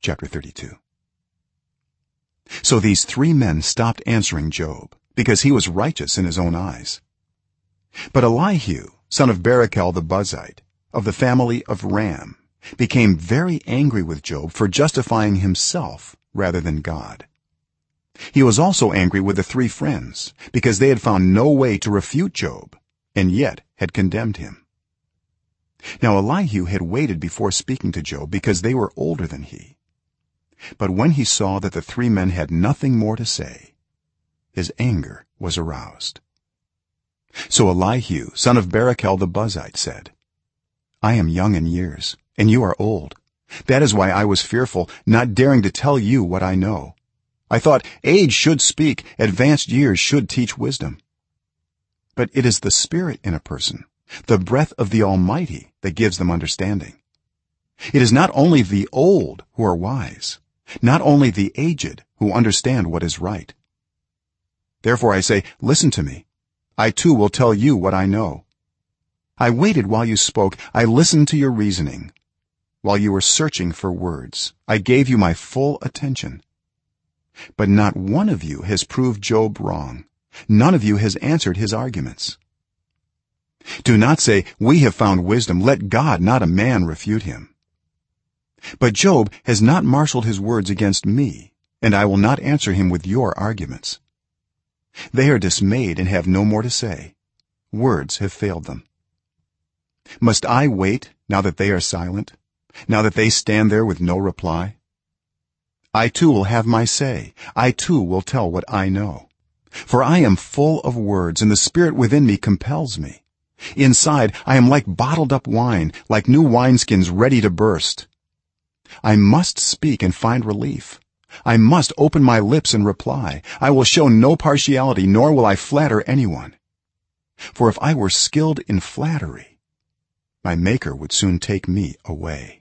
chapter 32 so these three men stopped answering job because he was righteous in his own eyes. But elihu son of barakel the buzite of the family of ram became very angry with job for justifying himself rather than god. He was also angry with the three friends because they had found no way to refute job and yet had condemned him. Now elihu had waited before speaking to job because they were older than he but when he saw that the three men had nothing more to say his anger was aroused. So elihu son of barakel the buzite said i am young in years and you are old. That is why i was fearful not daring to tell you what i know. I thought age should speak advanced years should teach wisdom. But it is the spirit in a person the breath of the almighty that gives them understanding. It is not only the old who are wise not only the aged who understand what is right. Therefore i say listen to me. I too will tell you what i know. I waited while you spoke. I listened to your reasoning. While you were searching for words i gave you my full attention. But not one of you has proved job wrong. None of you has answered his arguments. Do not say we have found wisdom. Let god not a man refute him but job has not marshaled his words against me and i will not answer him with your arguments. They are dismayed and have no more to say. Words have failed them. Must i wait now that they are silent? Now that they stand there with no reply? I too will have my say. I too will tell what i know. For i am full of words and the spirit within me compels me. Inside i am like bottled up wine like new wineskins ready to burst i must speak and find relief. I must open my lips and reply. I will show no partiality nor will i flatter anyone. For if i were skilled in flattery my maker would soon take me away